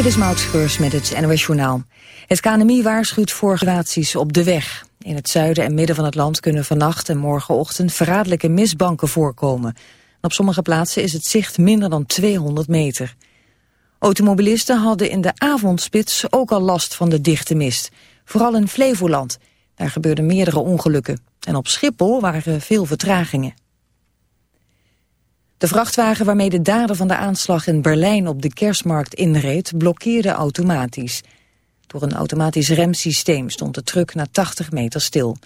Dit is Maud Schreurs met het NOS Journaal. Het KNMI waarschuwt voor situaties op de weg. In het zuiden en midden van het land kunnen vannacht en morgenochtend verraderlijke mistbanken voorkomen. Op sommige plaatsen is het zicht minder dan 200 meter. Automobilisten hadden in de avondspits ook al last van de dichte mist. Vooral in Flevoland. Daar gebeurden meerdere ongelukken. En op Schiphol waren veel vertragingen. De vrachtwagen waarmee de dader van de aanslag in Berlijn op de kerstmarkt inreed, blokkeerde automatisch. Door een automatisch remsysteem stond de truck na 80 meter stil.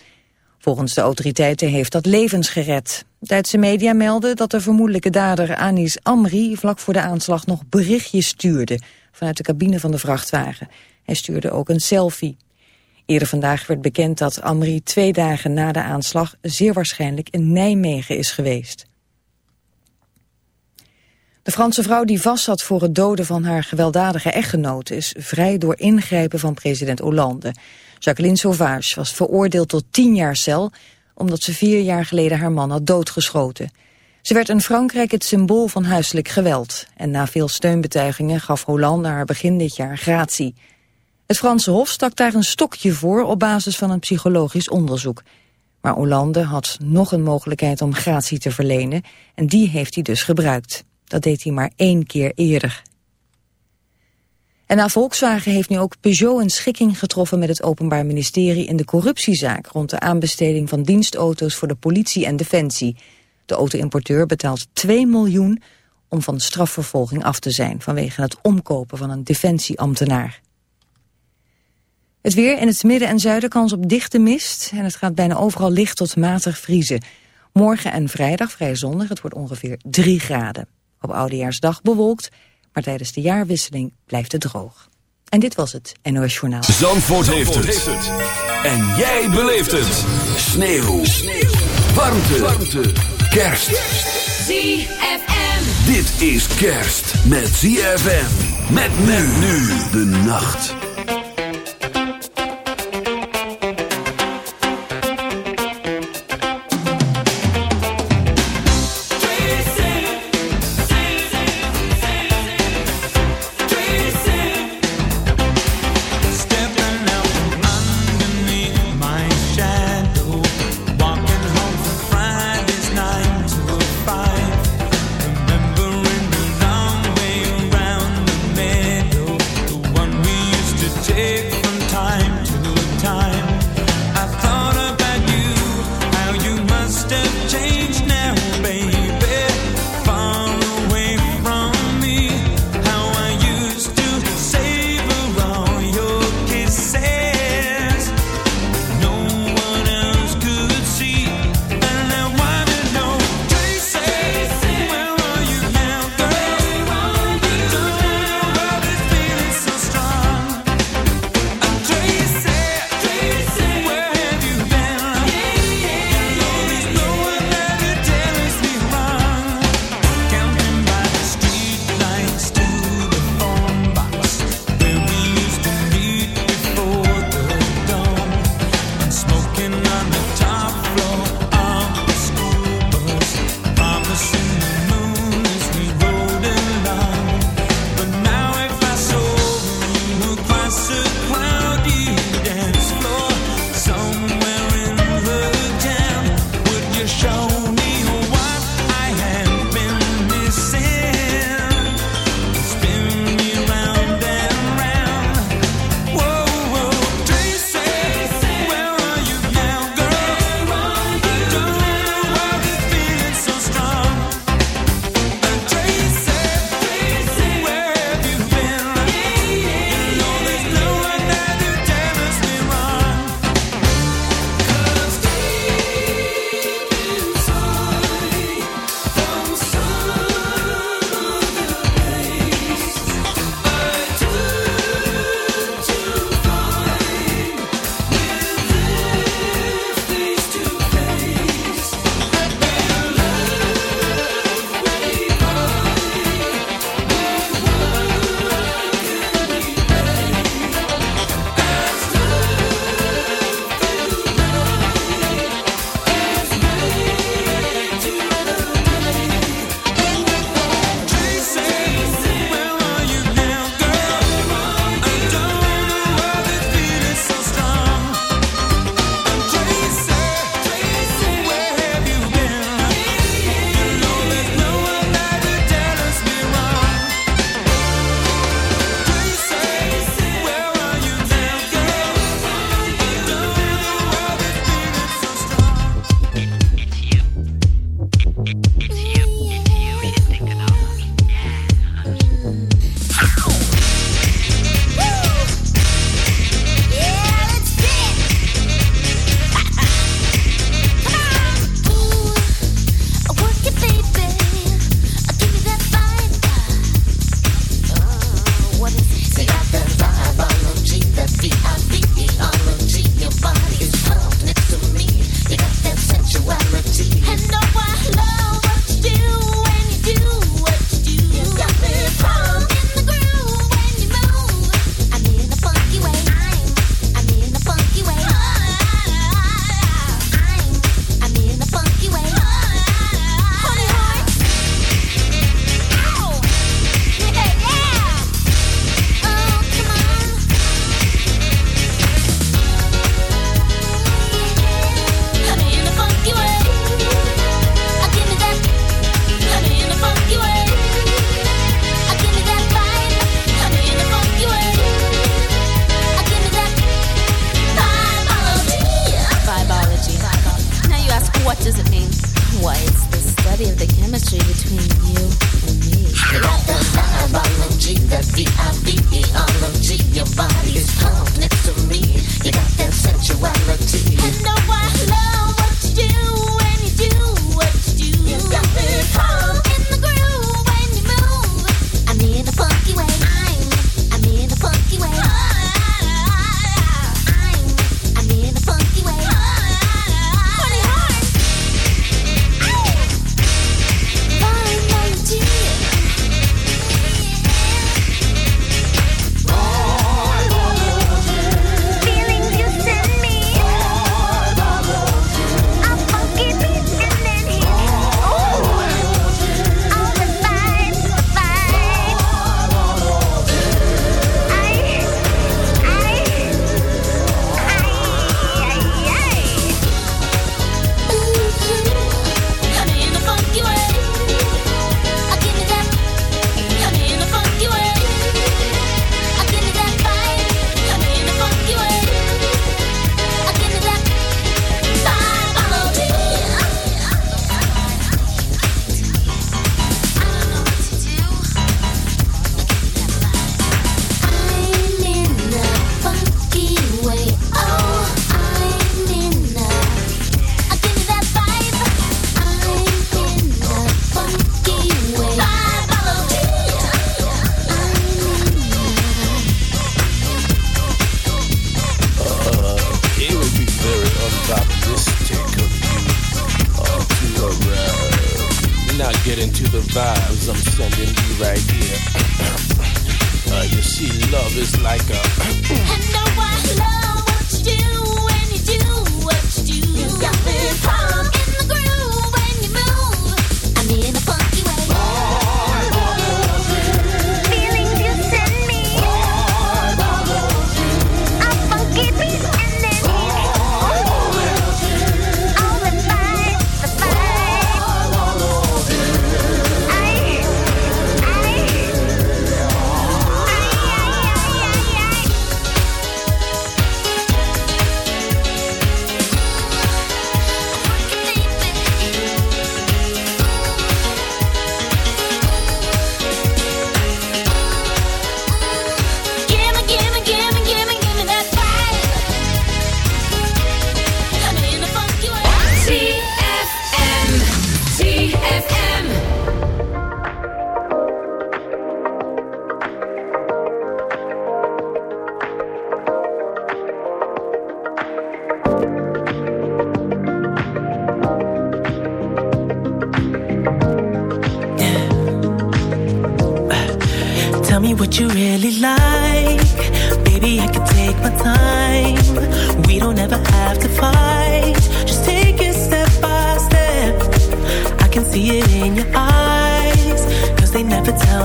Volgens de autoriteiten heeft dat levens gered. Duitse media melden dat de vermoedelijke dader Anis Amri vlak voor de aanslag nog berichtjes stuurde vanuit de cabine van de vrachtwagen. Hij stuurde ook een selfie. Eerder vandaag werd bekend dat Amri twee dagen na de aanslag zeer waarschijnlijk in Nijmegen is geweest. De Franse vrouw die vastzat voor het doden van haar gewelddadige echtgenoot... is vrij door ingrijpen van president Hollande. Jacqueline Sauvage was veroordeeld tot tien jaar cel... omdat ze vier jaar geleden haar man had doodgeschoten. Ze werd in Frankrijk het symbool van huiselijk geweld. En na veel steunbetuigingen gaf Hollande haar begin dit jaar gratie. Het Franse Hof stak daar een stokje voor op basis van een psychologisch onderzoek. Maar Hollande had nog een mogelijkheid om gratie te verlenen... en die heeft hij dus gebruikt. Dat deed hij maar één keer eerder. En na Volkswagen heeft nu ook Peugeot een schikking getroffen met het Openbaar Ministerie in de corruptiezaak rond de aanbesteding van dienstauto's voor de politie en defensie. De auto-importeur betaalt 2 miljoen om van strafvervolging af te zijn vanwege het omkopen van een defensieambtenaar. Het weer in het midden en zuiden kans op dichte mist en het gaat bijna overal licht tot matig vriezen. Morgen en vrijdag vrij zonnig, het wordt ongeveer 3 graden. Op Oudejaarsdag bewolkt, maar tijdens de jaarwisseling blijft het droog. En dit was het NOS Journaal. Zandvoort, heeft, het. En jij beleeft het. Sneeuw. Sneeuw. Warmte. Warmte. Kerst. ZFM. Dit is kerst met ZFM. Met men nu de nacht.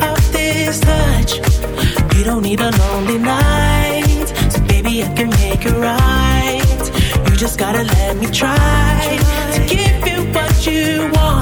out this touch. Don't need a lonely night, so baby I can make it right. You just gotta let me try to give you what you want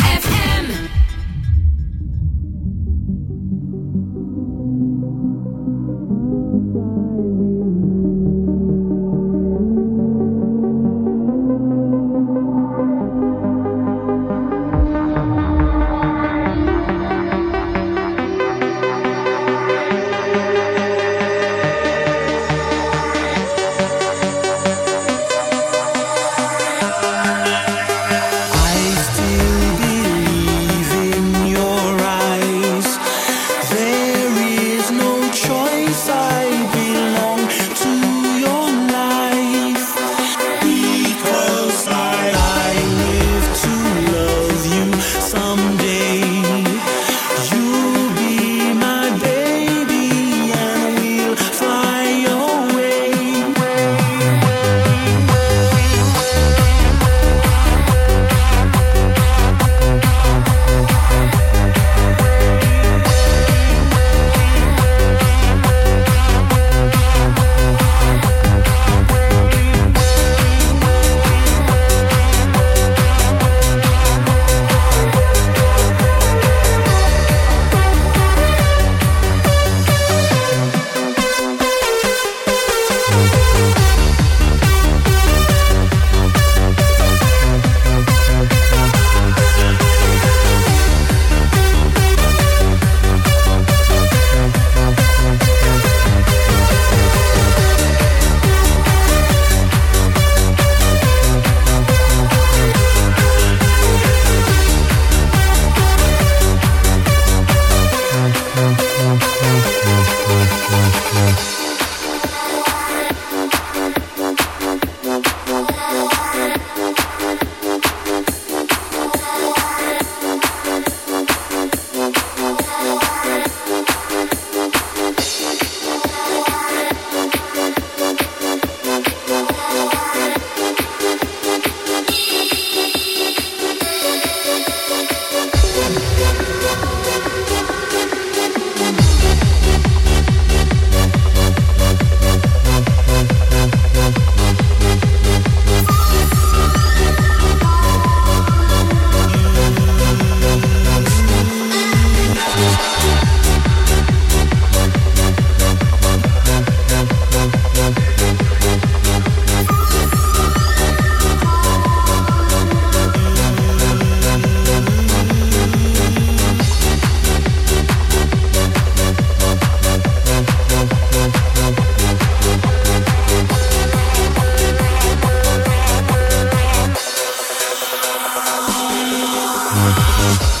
Thank you.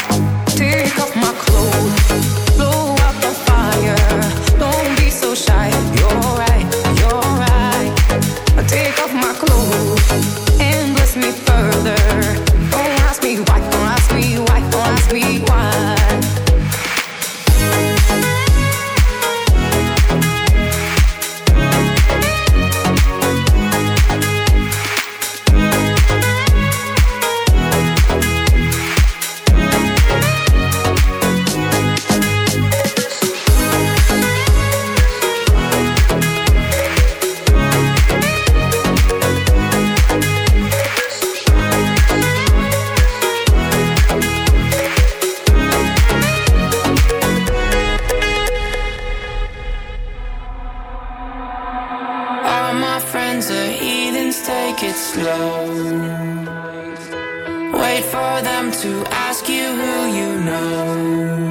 Them to ask you who you know.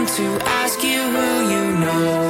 them to ask you who you know.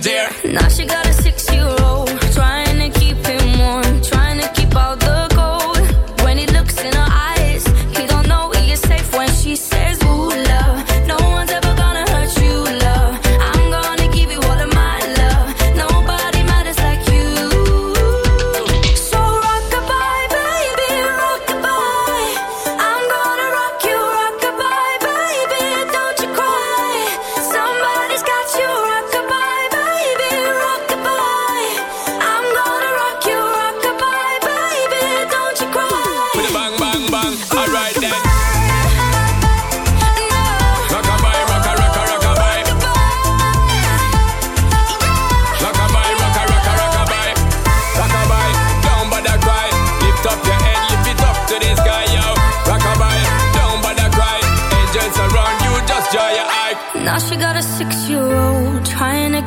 you. Not